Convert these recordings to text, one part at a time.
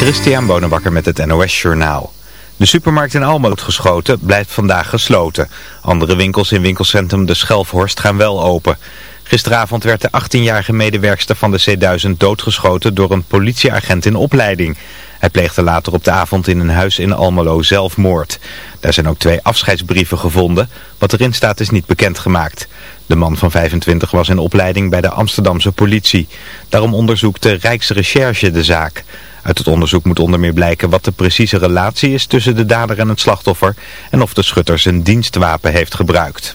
Christian Bonenbakker met het NOS Journaal. De supermarkt in Almelo geschoten blijft vandaag gesloten. Andere winkels in winkelcentrum De Schelfhorst gaan wel open. Gisteravond werd de 18-jarige medewerkster van de C1000 doodgeschoten door een politieagent in opleiding. Hij pleegde later op de avond in een huis in Almelo zelfmoord. Daar zijn ook twee afscheidsbrieven gevonden. Wat erin staat is niet bekendgemaakt. De man van 25 was in opleiding bij de Amsterdamse politie. Daarom onderzoekt de Rijksrecherche de zaak. Uit het onderzoek moet onder meer blijken wat de precieze relatie is tussen de dader en het slachtoffer en of de schutter zijn dienstwapen heeft gebruikt.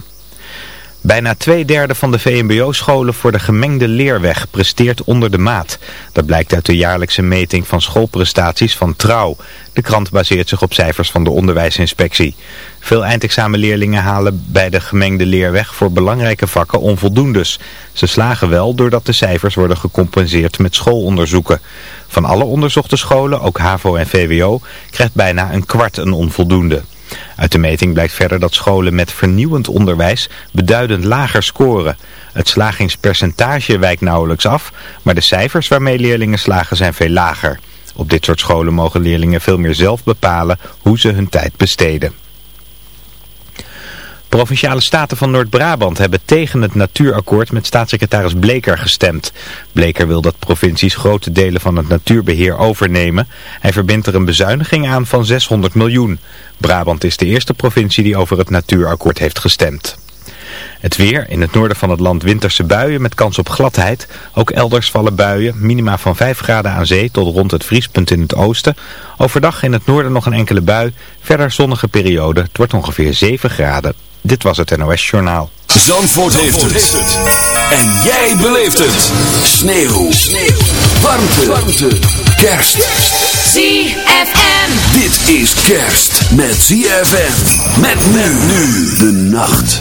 Bijna twee derde van de VMBO-scholen voor de gemengde leerweg presteert onder de maat. Dat blijkt uit de jaarlijkse meting van schoolprestaties van Trouw. De krant baseert zich op cijfers van de onderwijsinspectie. Veel eindexamenleerlingen halen bij de gemengde leerweg voor belangrijke vakken onvoldoendes. Ze slagen wel doordat de cijfers worden gecompenseerd met schoolonderzoeken. Van alle onderzochte scholen, ook HAVO en VWO, krijgt bijna een kwart een onvoldoende. Uit de meting blijkt verder dat scholen met vernieuwend onderwijs beduidend lager scoren. Het slagingspercentage wijkt nauwelijks af, maar de cijfers waarmee leerlingen slagen zijn veel lager. Op dit soort scholen mogen leerlingen veel meer zelf bepalen hoe ze hun tijd besteden. Provinciale Staten van Noord-Brabant hebben tegen het natuurakkoord met staatssecretaris Bleker gestemd. Bleker wil dat provincies grote delen van het natuurbeheer overnemen. Hij verbindt er een bezuiniging aan van 600 miljoen. Brabant is de eerste provincie die over het natuurakkoord heeft gestemd. Het weer, in het noorden van het land winterse buien met kans op gladheid. Ook elders vallen buien, minima van 5 graden aan zee tot rond het vriespunt in het oosten. Overdag in het noorden nog een enkele bui, verder zonnige periode. Het wordt ongeveer 7 graden. Dit was het NOS Journaal. Zandvoort, heeft, het. En jij beleeft het. Sneeuw. Sneeuw. Warmte. Warmte. Kerst. ZFM. Dit is kerst met ZFM. Met men nu de nacht.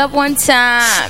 Up one time.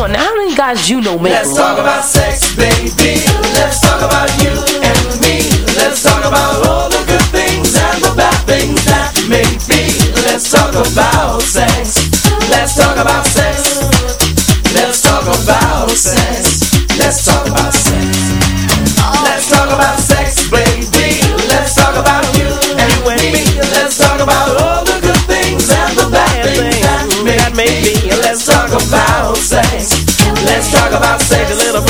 Come on, now, how many guys you know make Let's love? talk about sex, baby. Let's talk about you and me. Let's talk about all the good things and the bad things that may be. Let's talk about sex. Let's talk about sex. Let's talk about sex. Let's talk about sex. Let's talk about sex, baby. Let's talk about you and me. Let's talk about all the good things and the bad things that may be. Let's talk about sex. Let's talk about sex. A little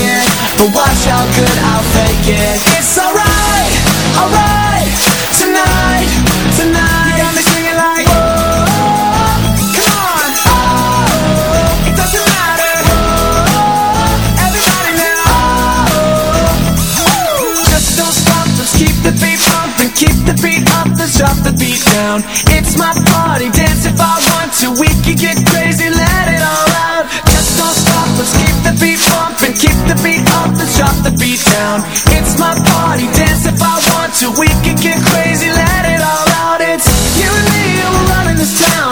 It, but watch how good I'll fake it. It's alright, alright. Tonight, tonight. You got me singing like, oh, come on. Oh, it doesn't matter. Oh, everybody now. Oh, just don't stop. Let's keep the beat pumping. Keep the beat up. Let's drop the beat down. It's my party. Dance if I want to. We can get crazy. The beat up. Let's drop the beat down. It's my party. Dance if I want to. We can get crazy. Let it all out. It's you and me. and We're running this town.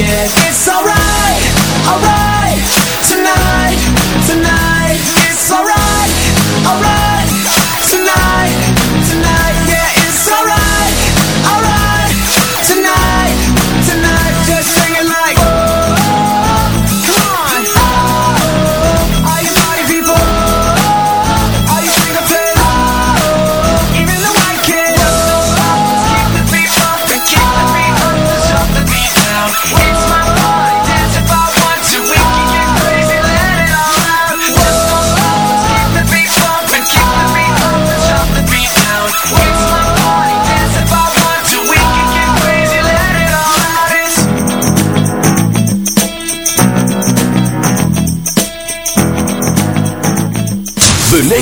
yeah.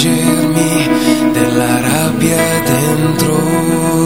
Accorgermi della rabbia dentro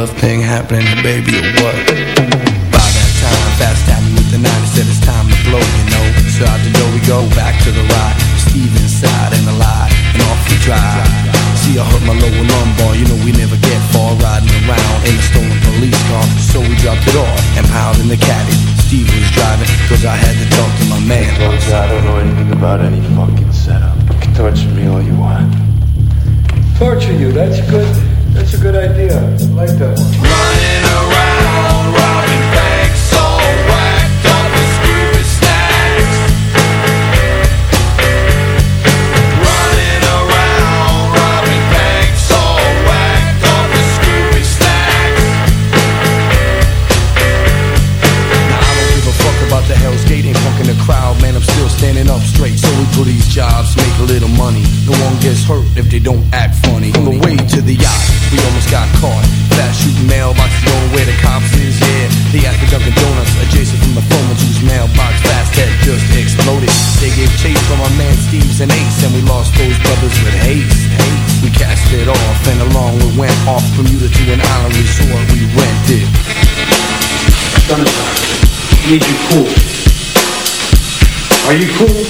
love thing happening, baby, or what? off Bermuda to an island resort we rented. Thunderstorm, need you cool. Are you cool?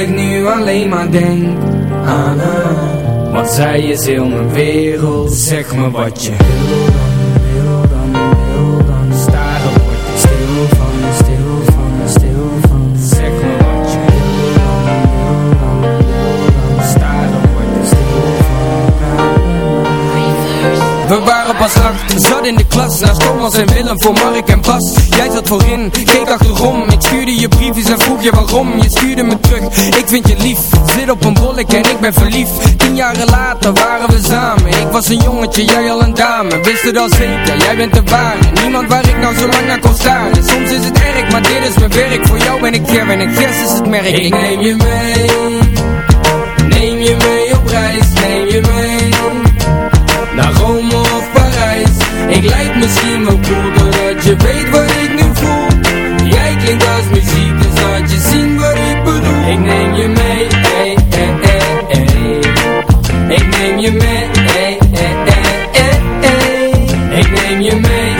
Ik nu alleen maar denk aan haar. Want zij is heel mijn wereld Zeg me wat je wil dan, wil dan, wil dan. Sta word ik stil van, stil van, stil van. Zeg me wat je wil dan, wil dan, wil dan. Stil van. We waren pas acht, zat in de klas. Naast Thomas en Willem voor Mark en Bas. Jij zat voorin, achterom. Ik stuurde je briefjes en vroeg je waarom. Je stuurde me terug, ik vind je lief. Zit op een bollek en ik ben verliefd. Tien jaren later waren we samen. Ik was een jongetje, jij al een dame. Wist het al zeker, jij bent de ware. Niemand waar ik nou zo lang naar kon staren. Soms is het erg, maar dit is mijn werk. Voor jou ben ik Kevin en Gers is het merk. Ik neem je mee. Neem je mee op reis, neem je mee naar Rome of Parijs. Ik lijk misschien wel cool Doordat je weet wat klinkt als muziek Dus laat je zien wat ik bedoel Ik neem je mee hey, hey, hey, hey. Ik neem je mee hey, hey, hey, hey, hey. Ik neem je mee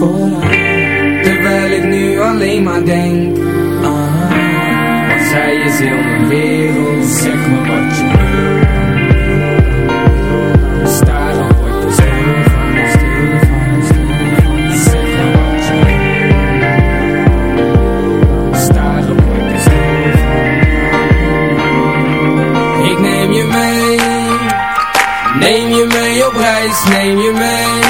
voor Terwijl ik nu alleen maar denk haar Want zij is heel mijn wereld Zeg me wat je wil. Sta dan je stil van, stil stil Zeg me wat je wil. Sta je van Ik neem je mee Neem je mee op reis, neem je mee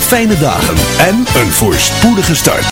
fijne dagen en een voorspoedige start.